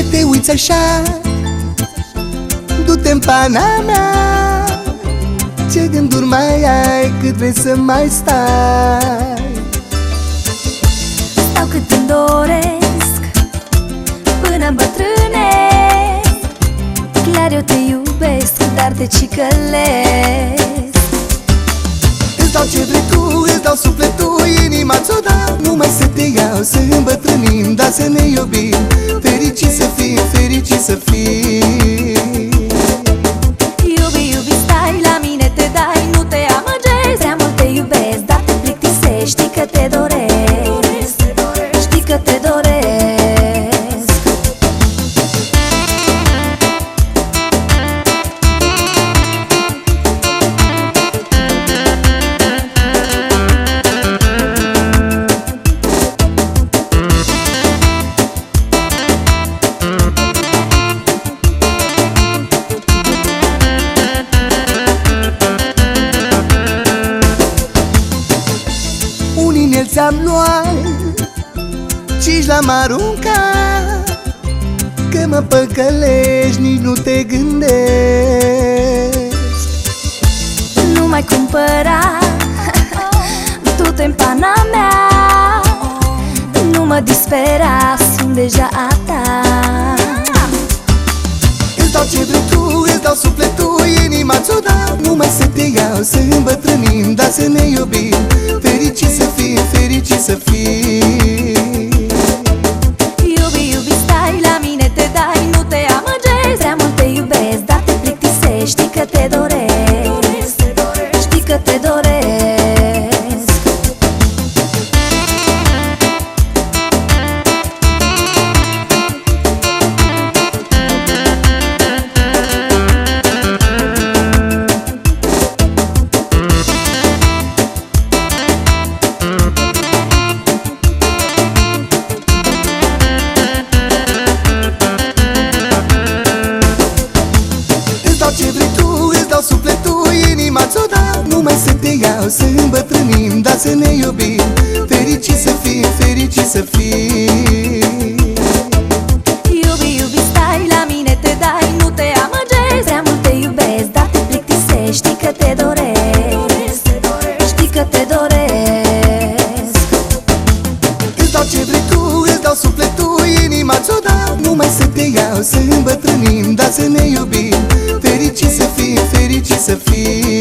minți așa? Du-te-n pana mea. Ce gânduri mai ai cât vrei să mai stai? Stau cât îmi doresc Până îmbătrânesc. Clar eu te iubesc Dar te cicălesc. Îți dau ce vrei tu, îți dau sufletul să fim Un inel ți-am luat Cinci l-am aruncat Că mă păcălești, nici nu te gândești Nu mai cumpăra Du-te în pana mea. Nu mă dispera Sunt deja a ta. Îți dau ce vrei tu, îți dau sufletul Inima ți-o dau. Numai să te iau, să îmbătrânim Dar să ne iubim Îți dau ce vrei tu, îți dau sufletul Inima ți-o dau. Numai să te iau, să îmbătrânim Dar să ne iubim. Fericit să fim, fericit să fim Iubi, iubi, stai la mine te dai Nu te amăgezi. Prea mult te iubesc Dar te plictisești Știi că te doresc. Știi că te doresc. Îți dau ce vrei tu, îți dau sufletul Inima ți-o dau. Numai să te iau, să îmbătrânim Dar să ne iubim. Fericit să fim, fericit să fim